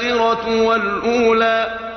الآخرة والأولى